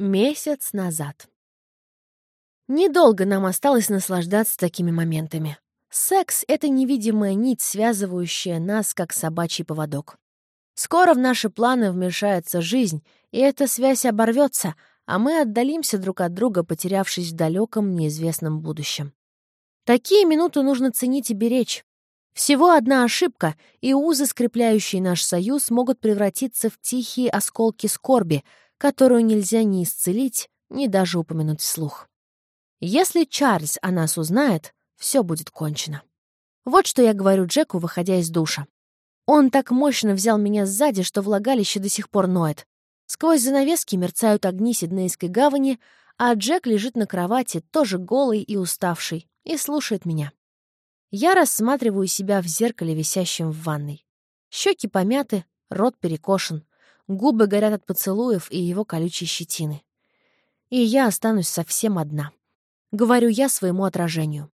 Месяц назад. Недолго нам осталось наслаждаться такими моментами. Секс — это невидимая нить, связывающая нас, как собачий поводок. Скоро в наши планы вмешается жизнь, и эта связь оборвется, а мы отдалимся друг от друга, потерявшись в далеком, неизвестном будущем. Такие минуты нужно ценить и беречь. Всего одна ошибка, и узы, скрепляющие наш союз, могут превратиться в тихие осколки скорби, которую нельзя ни исцелить, ни даже упомянуть вслух. Если Чарльз о нас узнает, все будет кончено. Вот что я говорю Джеку, выходя из душа. Он так мощно взял меня сзади, что влагалище до сих пор ноет. Сквозь занавески мерцают огни Сиднейской гавани, а Джек лежит на кровати, тоже голый и уставший, и слушает меня. Я рассматриваю себя в зеркале, висящем в ванной. Щеки помяты, рот перекошен. Губы горят от поцелуев и его колючей щетины. И я останусь совсем одна. Говорю я своему отражению.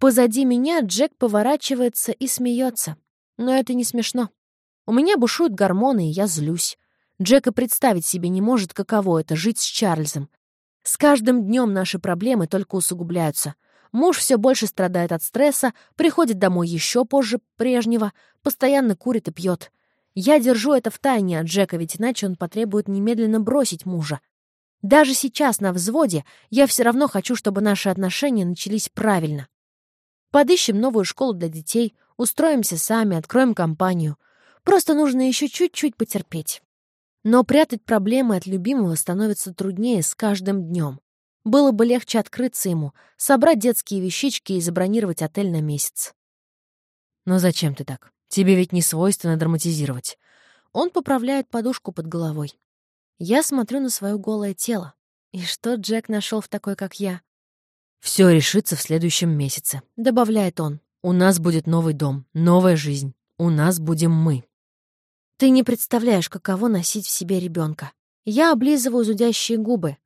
Позади меня Джек поворачивается и смеется. Но это не смешно. У меня бушуют гормоны, и я злюсь. Джек и представить себе не может, каково это — жить с Чарльзом. С каждым днем наши проблемы только усугубляются. Муж все больше страдает от стресса, приходит домой еще позже прежнего, постоянно курит и пьет. Я держу это в тайне от Джека, ведь иначе он потребует немедленно бросить мужа. Даже сейчас на взводе я все равно хочу, чтобы наши отношения начались правильно. Подыщем новую школу для детей, устроимся сами, откроем компанию. Просто нужно еще чуть-чуть потерпеть. Но прятать проблемы от любимого становится труднее с каждым днем. Было бы легче открыться ему, собрать детские вещички и забронировать отель на месяц. «Но зачем ты так?» Тебе ведь не свойственно драматизировать. Он поправляет подушку под головой. Я смотрю на свое голое тело. И что Джек нашел в такой, как я? Все решится в следующем месяце, добавляет он. У нас будет новый дом, новая жизнь. У нас будем мы. Ты не представляешь, каково носить в себе ребенка. Я облизываю зудящие губы.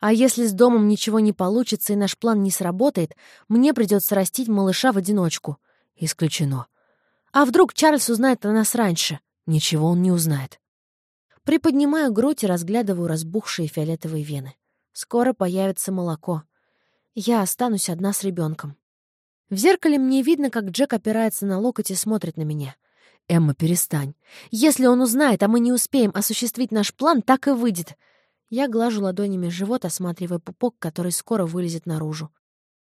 А если с домом ничего не получится и наш план не сработает, мне придется растить малыша в одиночку. Исключено. А вдруг Чарльз узнает о нас раньше? Ничего он не узнает. Приподнимаю грудь и разглядываю разбухшие фиолетовые вены. Скоро появится молоко. Я останусь одна с ребенком. В зеркале мне видно, как Джек опирается на локоть и смотрит на меня. «Эмма, перестань. Если он узнает, а мы не успеем осуществить наш план, так и выйдет». Я глажу ладонями живот, осматривая пупок, который скоро вылезет наружу.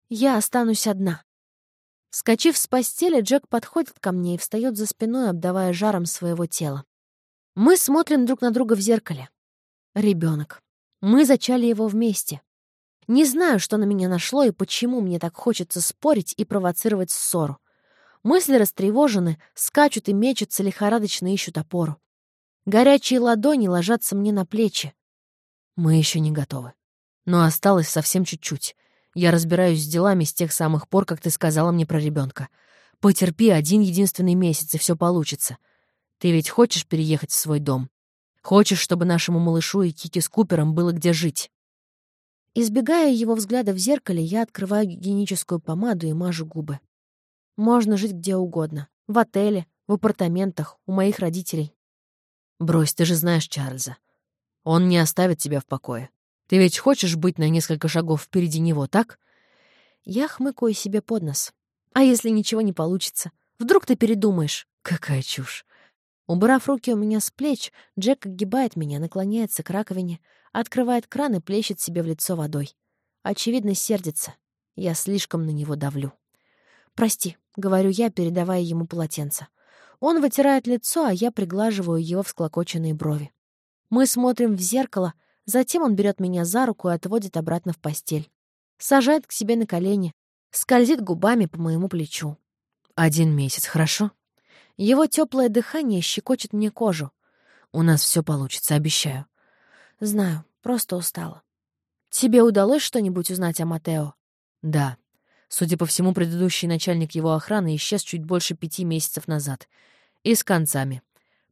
«Я останусь одна. Скочив с постели, Джек подходит ко мне и встает за спиной, обдавая жаром своего тела. Мы смотрим друг на друга в зеркале. Ребенок. Мы зачали его вместе. Не знаю, что на меня нашло и почему мне так хочется спорить и провоцировать ссору. Мысли растревожены, скачут и мечутся, лихорадочно ищут опору. Горячие ладони ложатся мне на плечи. Мы еще не готовы. Но осталось совсем чуть-чуть. Я разбираюсь с делами с тех самых пор, как ты сказала мне про ребенка. Потерпи один единственный месяц, и все получится. Ты ведь хочешь переехать в свой дом? Хочешь, чтобы нашему малышу и Кики с Купером было где жить?» Избегая его взгляда в зеркале, я открываю гигиеническую помаду и мажу губы. Можно жить где угодно. В отеле, в апартаментах, у моих родителей. Брось, ты же знаешь Чарльза. Он не оставит тебя в покое. Ты ведь хочешь быть на несколько шагов впереди него, так? Я хмыкаю себе под нос. А если ничего не получится? Вдруг ты передумаешь? Какая чушь. Убрав руки у меня с плеч, Джек огибает меня, наклоняется к раковине, открывает кран и плещет себе в лицо водой. Очевидно, сердится. Я слишком на него давлю. «Прости», — говорю я, передавая ему полотенце. Он вытирает лицо, а я приглаживаю его всклокоченные брови. Мы смотрим в зеркало, Затем он берет меня за руку и отводит обратно в постель. Сажает к себе на колени, скользит губами по моему плечу. «Один месяц, хорошо?» Его теплое дыхание щекочет мне кожу. «У нас все получится, обещаю». «Знаю, просто устала». «Тебе удалось что-нибудь узнать о Матео?» «Да. Судя по всему, предыдущий начальник его охраны исчез чуть больше пяти месяцев назад. И с концами.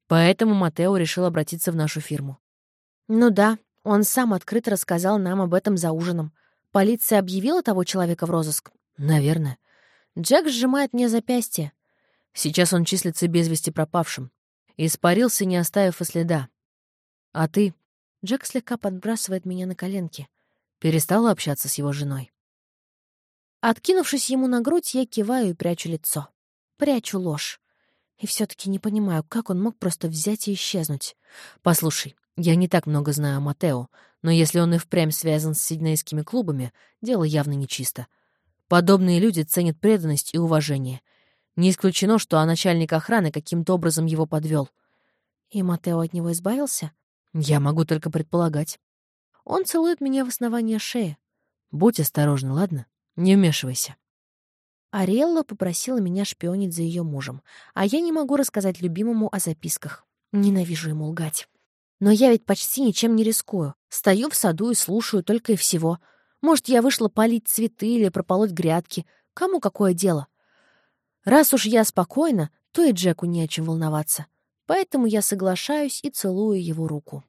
Поэтому Матео решил обратиться в нашу фирму». «Ну да, он сам открыто рассказал нам об этом за ужином. Полиция объявила того человека в розыск? Наверное. Джек сжимает мне запястье. Сейчас он числится без вести пропавшим. Испарился, не оставив и следа. А ты? Джек слегка подбрасывает меня на коленки. Перестала общаться с его женой. Откинувшись ему на грудь, я киваю и прячу лицо. Прячу ложь. И все-таки не понимаю, как он мог просто взять и исчезнуть. Послушай, я не так много знаю о Матео, но если он и впрямь связан с сиднейскими клубами, дело явно нечисто. Подобные люди ценят преданность и уважение. Не исключено, что а начальник охраны каким-то образом его подвел. И Матео от него избавился? Я могу только предполагать. Он целует меня в основание шеи. Будь осторожна, ладно? Не вмешивайся. Ариэлла попросила меня шпионить за ее мужем, а я не могу рассказать любимому о записках. Ненавижу ему лгать. Но я ведь почти ничем не рискую. Стою в саду и слушаю только и всего. Может, я вышла полить цветы или прополоть грядки. Кому какое дело? Раз уж я спокойна, то и Джеку не о чем волноваться. Поэтому я соглашаюсь и целую его руку.